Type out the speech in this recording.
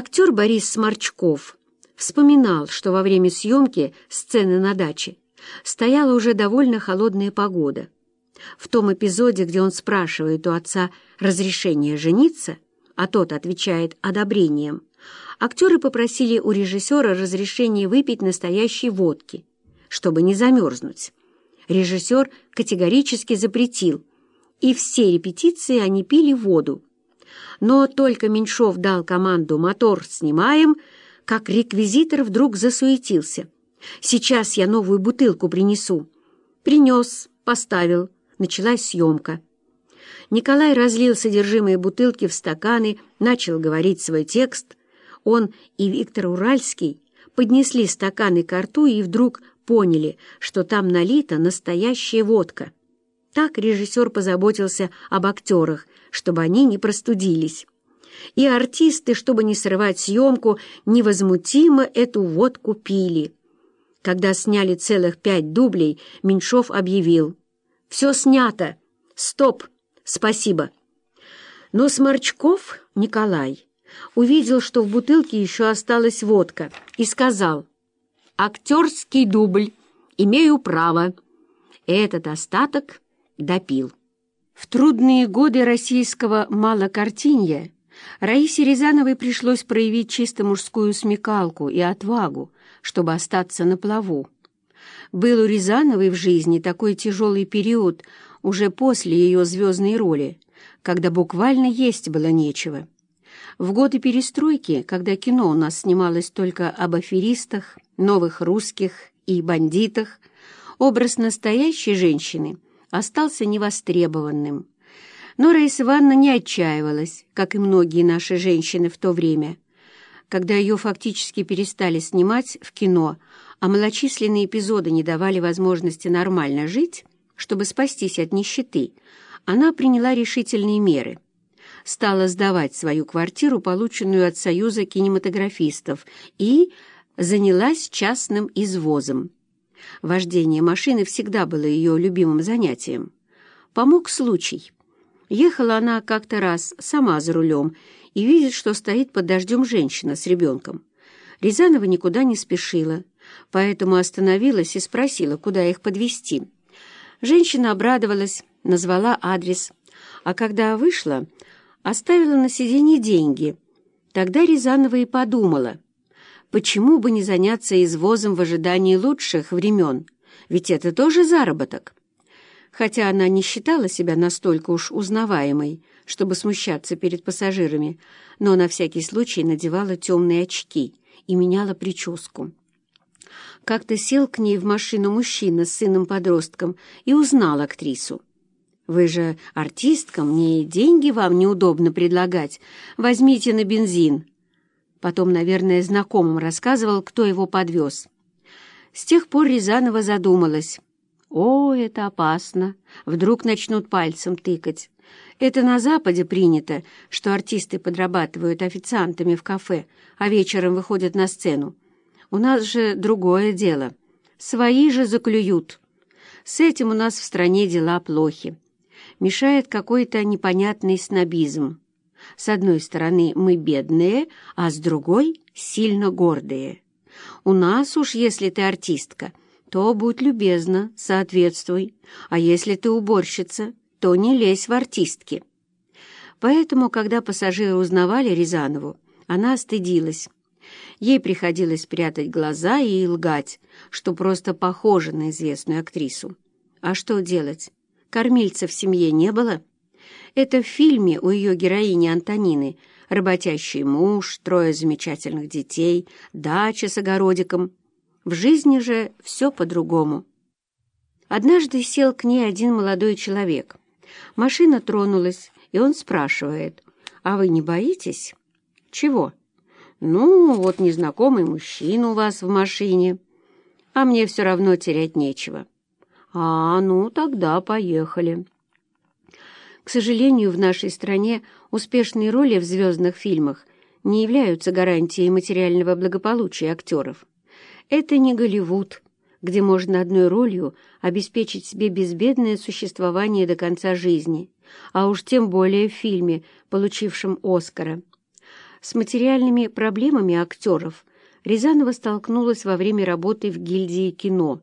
Актер Борис Сморчков вспоминал, что во время съемки сцены на даче стояла уже довольно холодная погода. В том эпизоде, где он спрашивает у отца разрешение жениться, а тот отвечает одобрением, актеры попросили у режиссера разрешения выпить настоящей водки, чтобы не замерзнуть. Режиссер категорически запретил, и все репетиции они пили воду. Но только Меньшов дал команду «Мотор снимаем», как реквизитор вдруг засуетился. «Сейчас я новую бутылку принесу». Принес, поставил. Началась съемка. Николай разлил содержимое бутылки в стаканы, начал говорить свой текст. Он и Виктор Уральский поднесли стаканы к рту и вдруг поняли, что там налита настоящая водка. Так режиссер позаботился об актерах, чтобы они не простудились. И артисты, чтобы не срывать съемку, невозмутимо эту водку пили. Когда сняли целых пять дублей, Меньшов объявил. «Все снято! Стоп! Спасибо!» Но Сморчков, Николай, увидел, что в бутылке еще осталась водка, и сказал «Актерский дубль, имею право». Этот остаток допил. В трудные годы российского малокартинья Раисе Рязановой пришлось проявить чисто мужскую смекалку и отвагу, чтобы остаться на плаву. Был у Рязановой в жизни такой тяжелый период уже после ее звездной роли, когда буквально есть было нечего. В годы перестройки, когда кино у нас снималось только об аферистах, новых русских и бандитах, образ настоящей женщины – остался невостребованным. Но Раиса Ивановна не отчаивалась, как и многие наши женщины в то время, когда ее фактически перестали снимать в кино, а малочисленные эпизоды не давали возможности нормально жить, чтобы спастись от нищеты, она приняла решительные меры. Стала сдавать свою квартиру, полученную от Союза кинематографистов, и занялась частным извозом. Вождение машины всегда было ее любимым занятием. Помог случай. Ехала она как-то раз сама за рулем и видит, что стоит под дождем женщина с ребенком. Рязанова никуда не спешила, поэтому остановилась и спросила, куда их подвезти. Женщина обрадовалась, назвала адрес, а когда вышла, оставила на сиденье деньги. Тогда Рязанова и подумала — почему бы не заняться извозом в ожидании лучших времен? Ведь это тоже заработок. Хотя она не считала себя настолько уж узнаваемой, чтобы смущаться перед пассажирами, но на всякий случай надевала темные очки и меняла прическу. Как-то сел к ней в машину мужчина с сыном-подростком и узнал актрису. «Вы же артистка, мне деньги вам неудобно предлагать. Возьмите на бензин». Потом, наверное, знакомым рассказывал, кто его подвез. С тех пор Рязанова задумалась. «О, это опасно! Вдруг начнут пальцем тыкать. Это на Западе принято, что артисты подрабатывают официантами в кафе, а вечером выходят на сцену. У нас же другое дело. Свои же заклюют. С этим у нас в стране дела плохи. Мешает какой-то непонятный снобизм. С одной стороны, мы бедные, а с другой — сильно гордые. У нас уж, если ты артистка, то будь любезна, соответствуй, а если ты уборщица, то не лезь в артистки. Поэтому, когда пассажиры узнавали Рязанову, она стыдилась. Ей приходилось прятать глаза и лгать, что просто похожа на известную актрису. А что делать? Кормильца в семье не было — это в фильме у ее героини Антонины работящий муж, трое замечательных детей, дача с огородиком. В жизни же все по-другому. Однажды сел к ней один молодой человек. Машина тронулась, и он спрашивает, «А вы не боитесь?» «Чего?» «Ну, вот незнакомый мужчина у вас в машине, а мне все равно терять нечего». «А, ну, тогда поехали». К сожалению, в нашей стране успешные роли в звездных фильмах не являются гарантией материального благополучия актеров. Это не Голливуд, где можно одной ролью обеспечить себе безбедное существование до конца жизни, а уж тем более в фильме, получившем «Оскара». С материальными проблемами актеров Рязанова столкнулась во время работы в гильдии кино.